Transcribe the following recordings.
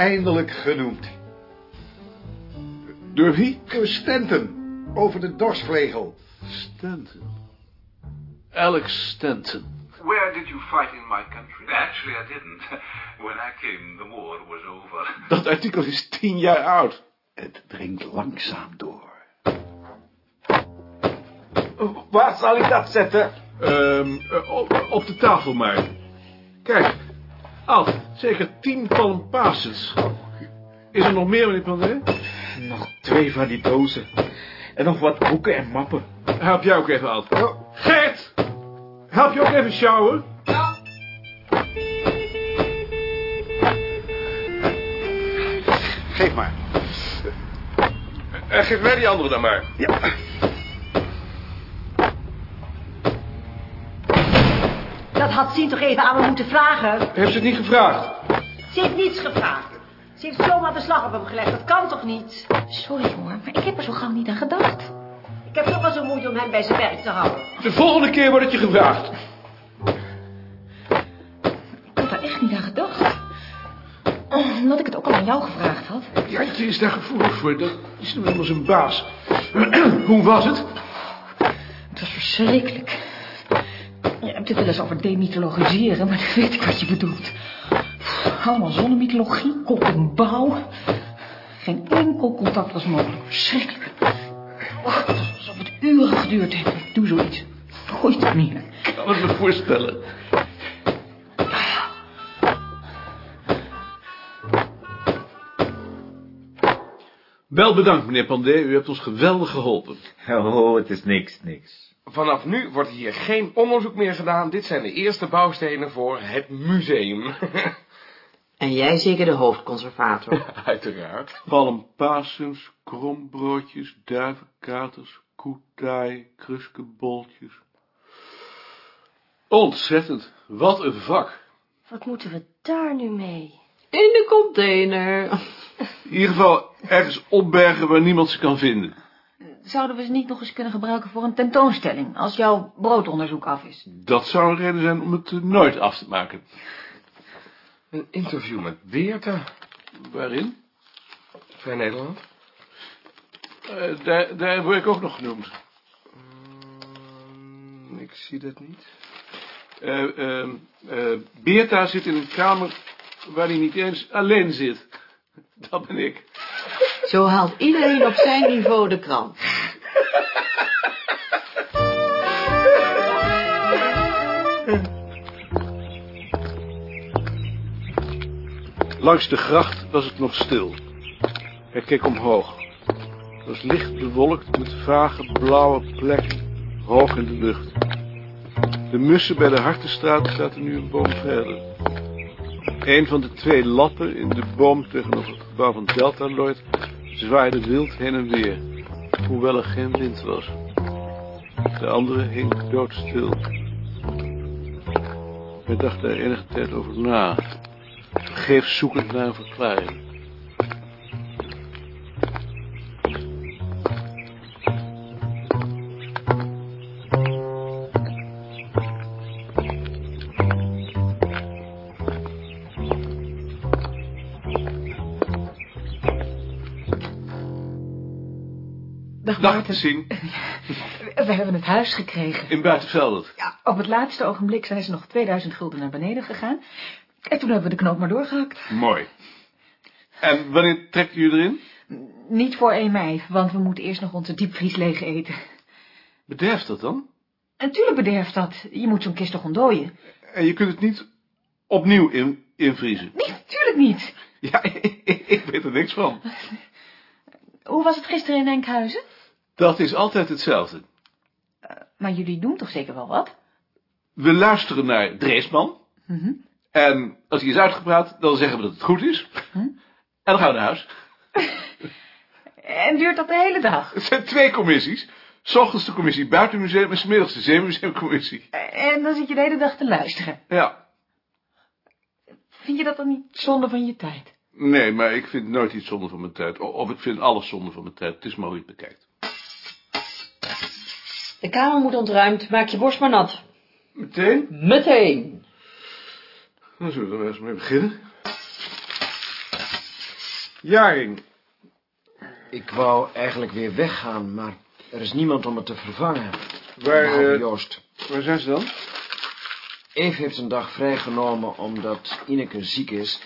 Eindelijk genoemd. Door wie? Door Stanton, over de dorsvlegel. Stanton. Alex Stanton. Where did you fight in my country? Actually, I didn't. When I came, the war was over. Dat artikel is tien jaar oud. Het dringt langzaam door. Waar zal ik dat zetten? Ehm, eh, op, op de tafel maar. Kijk, Ad, zeker tien palm passes. Is er nog meer, meneer Pandé? Nog twee van die dozen. En nog wat boeken en mappen. Help jij ook even, Ad. Gert! Help je ook even sjouwen? Geef maar. En geef mij die andere dan maar. Ja. Dat had Sien toch even aan me moeten vragen. Heeft ze het niet gevraagd? Ze heeft niets gevraagd. Ze heeft zomaar de slag op hem gelegd. Dat kan toch niet? Sorry hoor, maar ik heb er zo gauw niet aan gedacht. Ik heb toch wel zo moeite om hem bij zijn werk te houden. De volgende keer wordt het je gevraagd. Ik had daar echt niet aan gedacht. Omdat ik het ook al aan jou gevraagd had. Jantje is daar gevoelig voor. Dat is nu helemaal zijn baas. Hoe was het? Het was verschrikkelijk. Je hebt het wel eens over demythologiseren, maar dan weet ik wat je bedoelt. Allemaal zonnemythologie, kop en bouw. Geen enkel contact was mogelijk. Verschrikkelijk. Oh, alsof het uren geduurd heeft. Doe zoiets. Nooit meer. Ik kan het me voorstellen. Wel bedankt, meneer Pandé. U hebt ons geweldig geholpen. Oh, het is niks, niks. Vanaf nu wordt hier geen onderzoek meer gedaan. Dit zijn de eerste bouwstenen voor het museum. En jij zeker de hoofdconservator. Uiteraard. Palmpasens, krombroodjes, duivenkaters, koetaai, kruskeboltjes. Ontzettend. Wat een vak. Wat moeten we daar nu mee? In de container. In ieder geval ergens opbergen waar niemand ze kan vinden. Zouden we ze niet nog eens kunnen gebruiken voor een tentoonstelling, als jouw broodonderzoek af is? Dat zou een reden zijn om het eh, nooit af te maken. Een interview met Beerta. Waarin? Vrij Nederland. Eh, daar, daar word ik ook nog genoemd. Mm, ik zie dat niet. Eh, ehm, eh, Beerta zit in een kamer waar hij niet eens alleen zit. Dat ben ik. Zo haalt iedereen op zijn niveau de krant. Langs de gracht was het nog stil. Hij keek omhoog. Het was licht bewolkt met vage blauwe plekken hoog in de lucht. De mussen bij de Hartenstraat zaten nu een boom verder. Een van de twee lappen in de boom tegenover het gebouw van Delta Lloyd zwaaide wild heen en weer, hoewel er geen wind was. De andere hing doodstil. Hij dacht daar enige tijd over na, vergeefs zoekend naar een verklaring. Dag zien We hebben het huis gekregen. in Buitenveldert. Ja, op het laatste ogenblik zijn ze nog 2000 gulden naar beneden gegaan. En toen hebben we de knoop maar doorgehakt. Mooi. En wanneer trekt u erin? Niet voor 1 mei, want we moeten eerst nog onze diepvries leeg eten. Bederft dat dan? En tuurlijk bederft dat. Je moet zo'n kist toch ontdooien? En je kunt het niet opnieuw in, invriezen. Nee, tuurlijk niet. Ja, ik weet er niks van. Hoe was het gisteren in Enkhuizen? Dat is altijd hetzelfde. Maar jullie doen toch zeker wel wat? We luisteren naar Dreesman. Mhm. En als hij is uitgepraat, dan zeggen we dat het goed is. En dan gaan we naar huis. En duurt dat de hele dag? Het zijn twee commissies. S ochtends de commissie Buitenmuseum en 's middags de Zeemuseumcommissie. En dan zit je de hele dag te luisteren. Ja. Vind je dat dan niet zonde van je tijd? Nee, maar ik vind nooit iets zonde van mijn tijd. Of ik vind alles zonde van mijn tijd. Het is maar hoe je het bekijkt. De kamer moet ontruimd. Maak je borst maar nat. Meteen? Meteen. Dan zullen we er eens mee beginnen. Jaring, Ik wou eigenlijk weer weggaan, maar er is niemand om me te vervangen. waar, eh, Joost. waar zijn ze dan? Eve heeft een dag vrijgenomen omdat Ineke ziek is.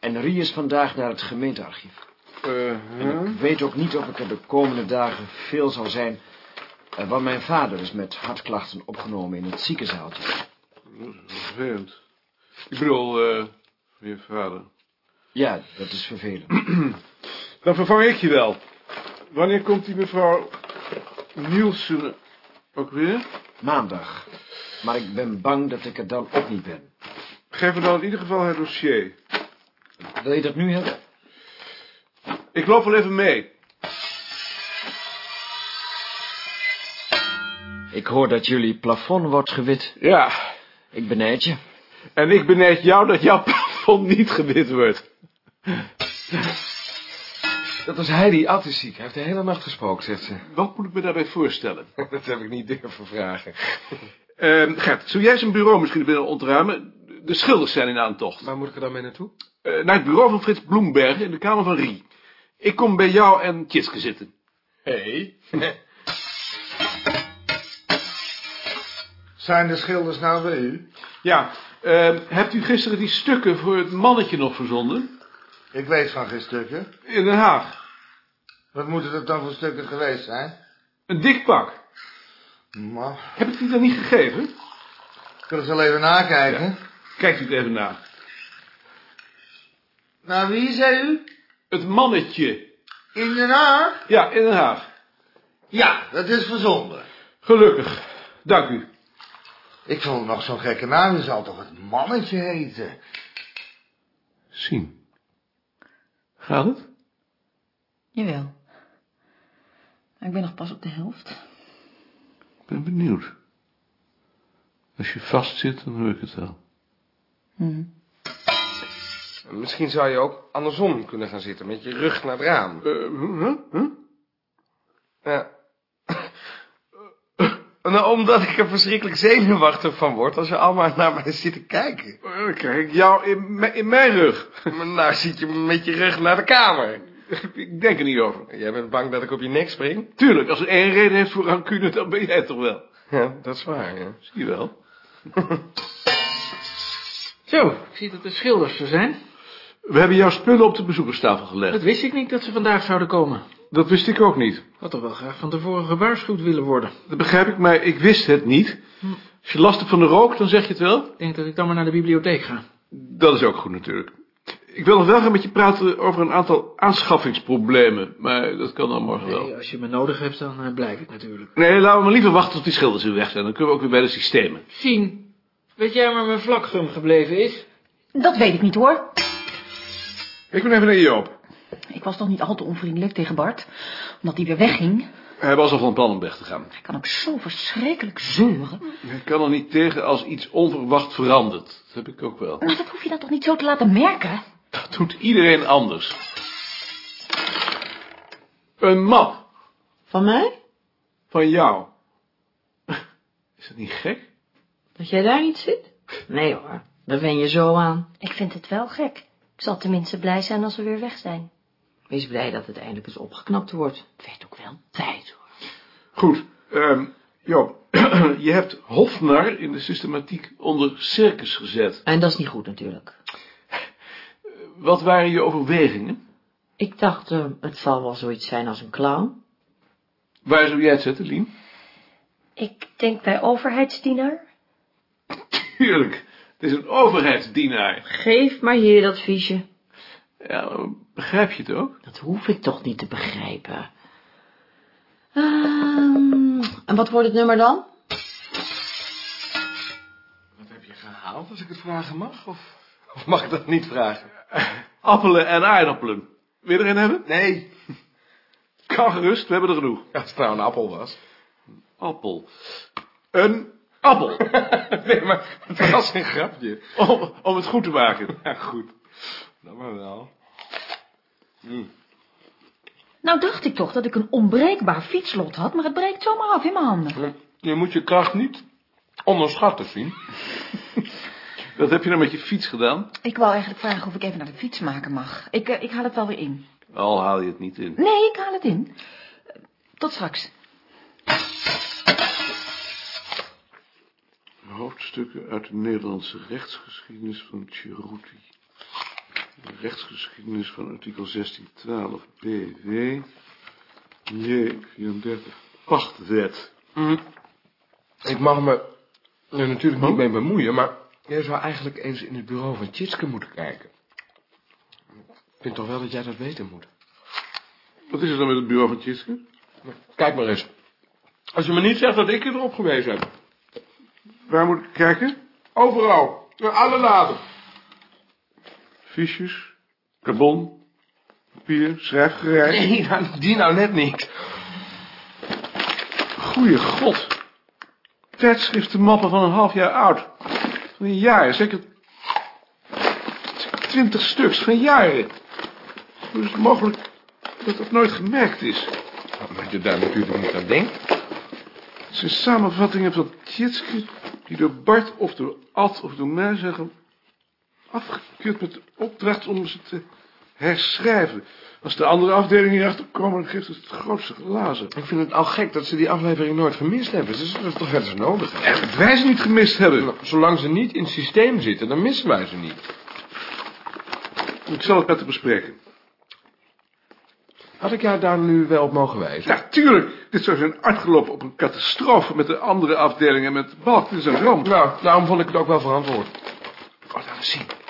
En Rie is vandaag naar het gemeentearchief. Eh, En ik weet ook niet of ik er de komende dagen veel zal zijn... eh, want mijn vader is met hartklachten opgenomen in het ziekenzaaltje. Vervelend. Ik bedoel, eh, van je vader. Ja, dat is vervelend. Dan vervang ik je wel. Wanneer komt die mevrouw Nielsen ook weer? Maandag. Maar ik ben bang dat ik er dan ook niet ben. Geef me dan in ieder geval het dossier. Wil je dat nu hebben? Ik loop wel even mee. Ik hoor dat jullie plafond wordt gewit. Ja, Ik benijd je. en ik benijd jou dat jouw plafond niet gewit wordt. Dat was Heidi Attisziek. Hij heeft de hele nacht gespookt, zegt ze. Wat moet ik me daarbij voorstellen? Dat heb ik niet durven vragen. Ehm Gert, zou jij zijn bureau misschien willen ontruimen? De schilders zijn in aantocht. Waar moet ik er dan mee naartoe? Eh, naar het bureau van Frits Bloemberg in de kamer van Rie. Ik kom bij jou en Tjitske zitten. Hé. Zijn de schilders nou bij u? Ja, ehm, hebt u gisteren die stukken voor het mannetje nog verzonden? Ik weet van geen stukken. In Den Haag. Wat moeten het dan voor stukken geweest zijn? Een dik pak. Maar, Heb ik die dan niet gegeven? ik wil eens wel even nakijken. Kijkt u het even na. Nou, wie zei u? Het mannetje. In Den Haag? Ja, in Den Haag. Ja, dat is verzonden. Gelukkig. Dank u. Ik vond het nog zo'n gekke naam. Je zal toch het mannetje heten? Zien. Gaat het? Jawel. Maar ik ben nog pas op de helft. Ik ben benieuwd. Als je vast zit, dan hoor ik het wel. Hm. Misschien zou je ook andersom kunnen gaan zitten, met je rug naar het raam. Eh, huh? Huh? Ja. Nou, omdat ik er verschrikkelijk zenuwachtig van word als je allemaal naar mij zit te kijken. Dan krijg ik jou in, mijn- in mijn rug. Maar nou zit je met je rug naar de kamer. ik denk er niet over. Jij bent bang dat ik op je nek spring? Tuurlijk, als er één reden heeft voor rancune, dan ben jij het toch wel. Ja, dat is waar, ja. Zie je wel. Zo, ik zie dat de schilders er zijn. We hebben jouw spullen op de bezoekerstafel gelegd. Dat wist ik niet dat ze vandaag zouden komen. Dat wist ik ook niet. Ik had toch wel graag van tevoren gewaarschuwd willen worden. Dat begrijp ik, maar ik wist het niet. Als je last hebt van de rook, dan zeg je het wel. Ik denk dat ik dan maar naar de bibliotheek ga. Dat is ook goed natuurlijk. Ik wil nog wel gaan met je praten over een aantal aanschaffingsproblemen, maar dat kan dan morgen wel. Nee, als je me nodig hebt, dan eh, blijf ik natuurlijk. Nee, laten we maar liever wachten tot die schilders weer weg zijn. Dan kunnen we ook weer bij de systemen. Zien, weet jij waar mijn vlakgum gebleven is? Dat weet ik niet hoor. Ik ben even naar Joop. Ik was toch niet al te onvriendelijk tegen Bart, omdat hij weer wegging. Hij was al van plan om weg te gaan. Hij kan ook zo verschrikkelijk zeuren. Hij kan er niet tegen als iets onverwacht verandert. Dat heb ik ook wel. Maar dat hoef je dan toch niet zo te laten merken? Dat doet iedereen anders. Een map Van mij? van jou. Is dat niet gek? Dat jij daar niet zit? Nee hoor, daar wen je zo aan. Ik vind het wel gek. Ik zal tenminste blij zijn als we weer weg zijn. Wees blij dat het eindelijk eens opgeknapt wordt. Het werd ook wel tijd hoor. Goed, ehm Joop, je hebt Hofnar in de systematiek onder circus gezet. En dat is niet goed natuurlijk. Wat waren je overwegingen? Ik dacht, eh, het zal wel zoiets zijn als een clown. Waar zou jij het zetten, Lien? Ik denk bij overheidsdienaar. Tuurlijk, het is een overheidsdienaar. Geef maar hier dat fiche. Ja, begrijp je het ook? Dat hoef ik toch niet te begrijpen. Ehm, en wat wordt het nummer dan? Wat heb je gehaald, als ik het vragen mag? Of, of mag ik dat niet vragen? Appelen en aardappelen. Wil je er een hebben? Nee. Kan gerust, we hebben er genoeg. Ja, als het nou een appel was. Appel. Een appel. Nee, maar het was een grapje. om, om het goed te maken. Ja, goed. Dat maar wel. Nou dacht ik toch dat ik een onbreekbaar fietslot had, maar het breekt zomaar af in mijn handen. Je moet je kracht niet onderschatten, zien. Wat heb je nou met je fiets gedaan? Ik wou eigenlijk vragen of ik even naar de fietsmaker mag. Ik, eh, ik haal het wel weer in. Al haal je het niet in. Nee, ik haal het in. Tot straks. Hoofdstukken uit de Nederlandse rechtsgeschiedenis van Ceruti. De rechtsgeschiedenis van artikel 1612 BW. J34. Pachtwet. Hm. Ik mag me er natuurlijk niet mee bemoeien, maar jij zou eigenlijk eens in het bureau van Tjitske moeten kijken. Ik vind toch wel dat jij dat weten moet. Wat is er dan met het bureau van Tjitske? Kijk maar eens. Als je me niet zegt dat ik je erop gewezen heb. Waar moet ik kijken? Overal. In alle laden. Fiches, carbon, papier, schrijfgerei. Nee, nou, die nou net niet. Goeie god. Tijdschriftenmappen van een half jaar oud. Van een jaar, zeker twintig stuks van jaren. Hoe is het mogelijk dat dat nooit gemerkt is? Maar je daar natuurlijk niet aan denkt. Het zijn samenvattingen van Tjitske die door Bart of door Ad of door mij zijn ge- afgekeurd met de opdracht om ze te herschrijven. Als de andere afdelingen hierachter komen, dan geeft het het grootste glazen. Ik vind het al gek dat ze die aflevering nooit gemist hebben. Dus dat is toch zo nodig. En dat wij ze niet gemist hebben. Nou, Zolang ze niet in het systeem zitten, dan missen wij ze niet. Ik zal het met haar bespreken. Had ik jou daar nu wel op mogen wijzen? Ja, tuurlijk. Dit zou zijn uitgelopen op een catastrofe met de andere afdelingen met balkjes en ramp. Nou, daarom vond ik het ook wel verantwoord. Oh, laat eens zien.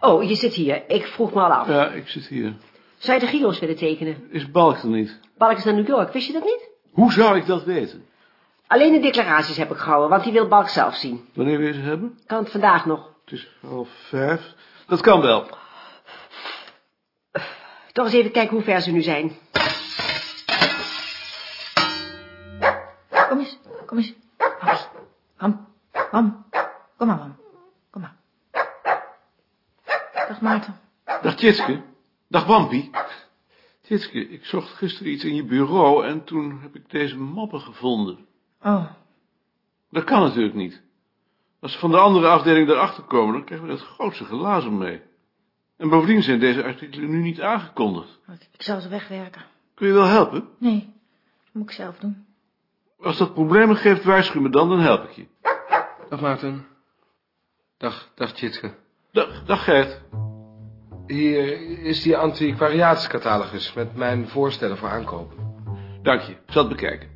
Oh, je zit hier. Ik vroeg me al af. Ja, ik zit hier. Zou je de gyro's willen tekenen? Is Balk er niet? Balk is naar New York, wist je dat niet? Hoe zou ik dat weten? Alleen de declaraties heb ik gehouden, want die wil Balk zelf zien. Wanneer wil je ze hebben? Kan het vandaag nog. Het is half vijf. Dat kan wel. Toch eens even kijken hoe ver ze nu zijn. Kom eens, kom eens. Mam, mam. Kom maar, mam. Kom maar. Dag Maarten. Dag Tjitske. Dag Wampie. Tjitske, ik zocht gisteren iets in je bureau en toen heb ik deze mappen gevonden. Oh, Dat kan natuurlijk niet. Als ze van de andere afdeling daarachter komen, dan krijgen we het grootste glazen mee. En bovendien zijn deze artikelen nu niet aangekondigd. ik zal ze wegwerken. Kun je wel helpen? Nee, dat moet ik zelf doen. Als dat problemen geeft, waarschuw me dan, dan help ik je. Dag Maarten. Dag, dag Tjitske. Dag, dag Gert. Hier is die antiquariaatscatalogus met mijn voorstellen voor aankopen. Dank je, ik zal het bekijken.